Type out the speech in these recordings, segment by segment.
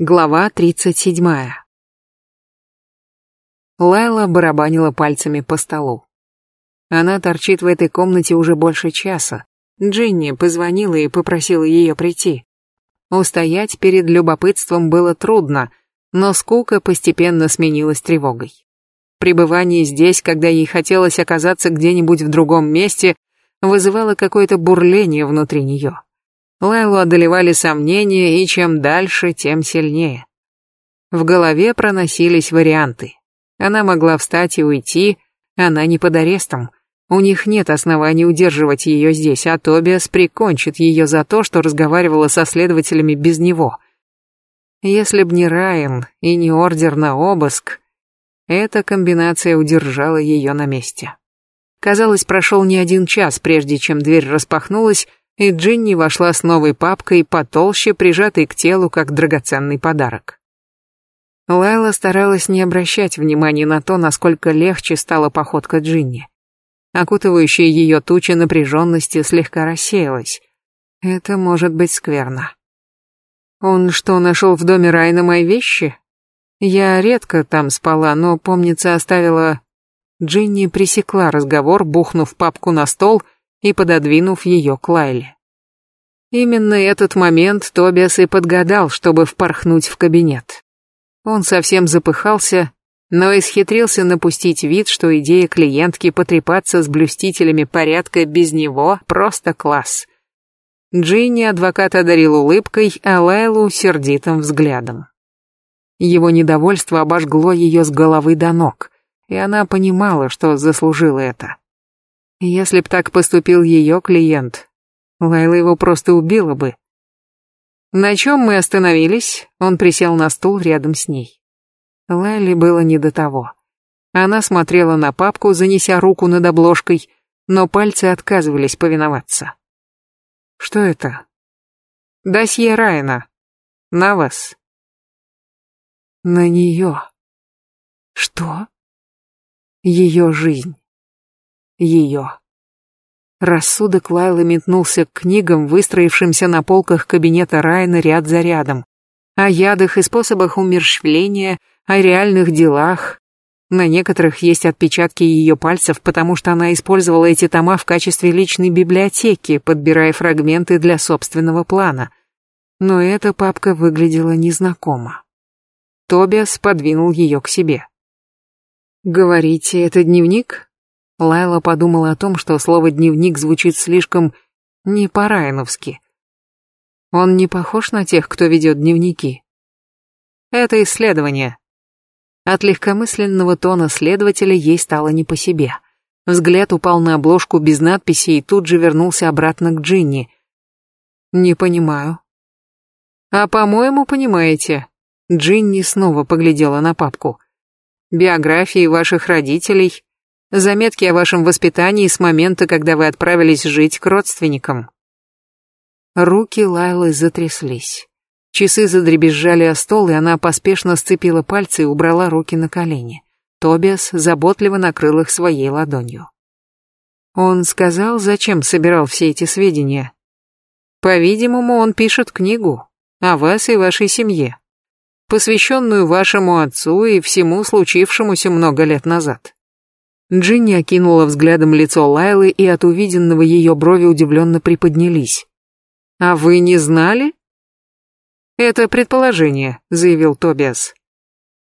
Глава 37. Лайла барабанила пальцами по столу. Она торчит в этой комнате уже больше часа. Джинни позвонила и попросила ее прийти. Устоять перед любопытством было трудно, но скука постепенно сменилась тревогой. Пребывание здесь, когда ей хотелось оказаться где-нибудь в другом месте, вызывало какое-то бурление внутри нее. Лайлу одолевали сомнения, и чем дальше, тем сильнее. В голове проносились варианты. Она могла встать и уйти, она не под арестом. У них нет оснований удерживать ее здесь, а Тобиас прикончит ее за то, что разговаривала со следователями без него. Если б не Райан и не ордер на обыск, эта комбинация удержала ее на месте. Казалось, прошел не один час, прежде чем дверь распахнулась, и Джинни вошла с новой папкой, потолще, прижатой к телу, как драгоценный подарок. Лайла старалась не обращать внимания на то, насколько легче стала походка Джинни. Окутывающая ее туча напряженности слегка рассеялась. Это может быть скверно. Он что, нашел в доме Райна мои вещи? Я редко там спала, но, помнится, оставила... Джинни пресекла разговор, бухнув папку на стол — и пододвинув ее к Лайле. Именно этот момент Тобиас и подгадал, чтобы впорхнуть в кабинет. Он совсем запыхался, но исхитрился напустить вид, что идея клиентки потрепаться с блюстителями порядка без него просто класс. Джинни адвокат одарил улыбкой, а Лайлу сердитым взглядом. Его недовольство обожгло ее с головы до ног, и она понимала, что заслужила это. Если б так поступил ее клиент, Лайла его просто убила бы. На чем мы остановились? Он присел на стул рядом с ней. Лайле было не до того. Она смотрела на папку, занеся руку над обложкой, но пальцы отказывались повиноваться. Что это? Досье Райана. На вас. На нее. Что? Ее жизнь ее. Рассудок Лайлы метнулся к книгам, выстроившимся на полках кабинета Райана ряд за рядом. О ядах и способах умерщвления, о реальных делах. На некоторых есть отпечатки ее пальцев, потому что она использовала эти тома в качестве личной библиотеки, подбирая фрагменты для собственного плана. Но эта папка выглядела незнакомо. Тобиас подвинул ее к себе. «Говорите, это дневник?» Лайла подумала о том, что слово «дневник» звучит слишком не по-райановски. Он не похож на тех, кто ведет дневники. Это исследование. От легкомысленного тона следователя ей стало не по себе. Взгляд упал на обложку без надписи и тут же вернулся обратно к Джинни. «Не понимаю». «А, по-моему, понимаете». Джинни снова поглядела на папку. «Биографии ваших родителей, Заметки о вашем воспитании с момента, когда вы отправились жить к родственникам. Руки Лайлы затряслись. Часы задребезжали о стол, и она поспешно сцепила пальцы и убрала руки на колени. Тобиас заботливо накрыл их своей ладонью. Он сказал, зачем собирал все эти сведения. По-видимому, он пишет книгу о вас и вашей семье, посвященную вашему отцу и всему случившемуся много лет назад. Джинни окинула взглядом лицо Лайлы, и от увиденного ее брови удивленно приподнялись. «А вы не знали?» «Это предположение», — заявил Тобиас.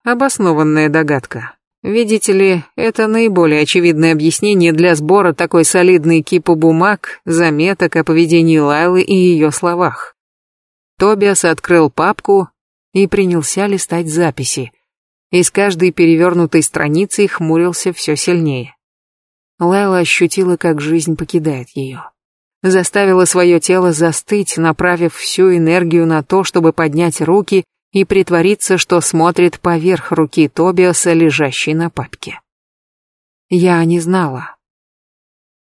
«Обоснованная догадка. Видите ли, это наиболее очевидное объяснение для сбора такой солидной кипы бумаг, заметок о поведении Лайлы и ее словах». Тобиас открыл папку и принялся листать записи и с каждой перевернутой страницей хмурился все сильнее. Лайла ощутила, как жизнь покидает ее. Заставила свое тело застыть, направив всю энергию на то, чтобы поднять руки и притвориться, что смотрит поверх руки Тобиаса, лежащей на папке. Я не знала.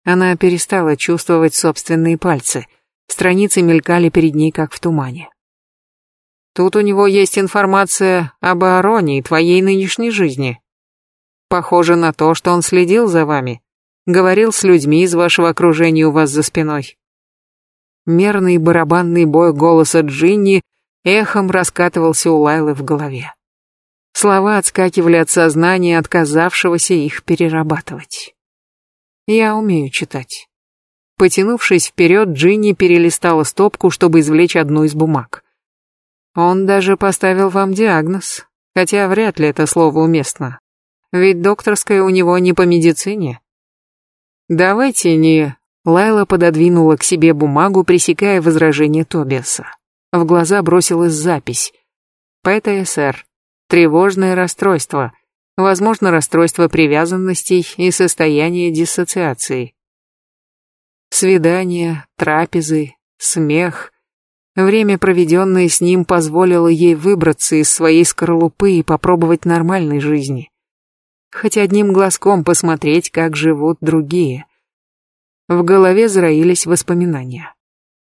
Она перестала чувствовать собственные пальцы. Страницы мелькали перед ней, как в тумане. Тут у него есть информация об Аароне и твоей нынешней жизни. Похоже на то, что он следил за вами, говорил с людьми из вашего окружения у вас за спиной. Мерный барабанный бой голоса Джинни эхом раскатывался у Лайлы в голове. Слова отскакивали от сознания, отказавшегося их перерабатывать. Я умею читать. Потянувшись вперед, Джинни перелистала стопку, чтобы извлечь одну из бумаг. Он даже поставил вам диагноз, хотя вряд ли это слово уместно. Ведь докторская у него не по медицине. Давайте не... Лайла пододвинула к себе бумагу, пресекая возражение Тобиаса. В глаза бросилась запись. ПТСР. Тревожное расстройство. Возможно, расстройство привязанностей и состояние диссоциации. Свидания, трапезы, смех. Время, проведенное с ним, позволило ей выбраться из своей скорлупы и попробовать нормальной жизни. Хоть одним глазком посмотреть, как живут другие. В голове зароились воспоминания.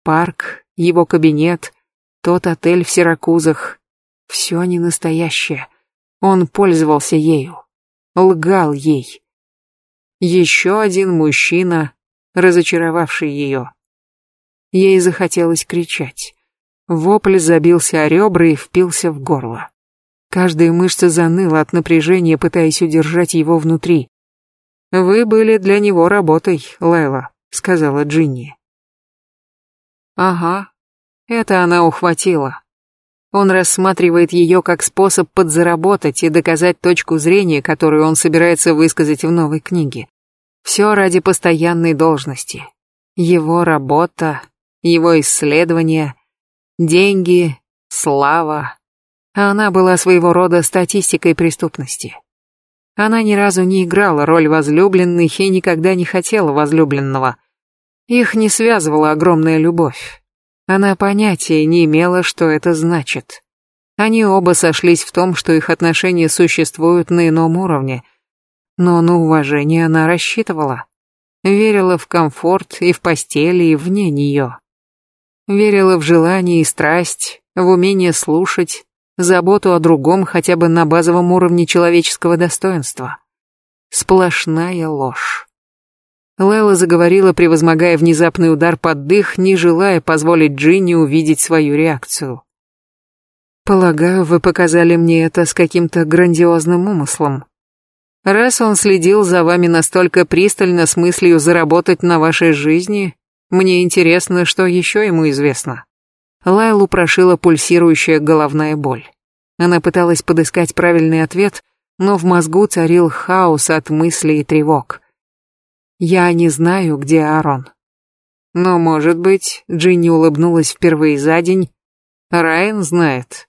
Парк, его кабинет, тот отель в Сиракузах. Все не настоящее. Он пользовался ею. Лгал ей. Еще один мужчина, разочаровавший ее. Ей захотелось кричать. Вопль забился о ребра и впился в горло. Каждая мышца заныла от напряжения, пытаясь удержать его внутри. «Вы были для него работой, Лайла», — сказала Джинни. «Ага, это она ухватила. Он рассматривает ее как способ подзаработать и доказать точку зрения, которую он собирается высказать в новой книге. Все ради постоянной должности. Его работа, его исследования, деньги, слава. А она была своего рода статистикой преступности. Она ни разу не играла роль возлюбленной и никогда не хотела возлюбленного. Их не связывала огромная любовь. Она понятия не имела, что это значит. Они оба сошлись в том, что их отношения существуют на ином уровне. Но на уважение она рассчитывала. Верила в комфорт и в постели, и вне нее. Верила в желание и страсть, в умение слушать, заботу о другом хотя бы на базовом уровне человеческого достоинства. Сплошная ложь. Лайла заговорила, превозмогая внезапный удар под дых, не желая позволить Джинни увидеть свою реакцию. «Полагаю, вы показали мне это с каким-то грандиозным умыслом. Раз он следил за вами настолько пристально с мыслью заработать на вашей жизни, мне интересно, что еще ему известно». Лайлу прошила пульсирующая головная боль. Она пыталась подыскать правильный ответ, но в мозгу царил хаос от мыслей и тревог. Я не знаю, где Аарон. Но, может быть, Джинни улыбнулась впервые за день. Райан знает.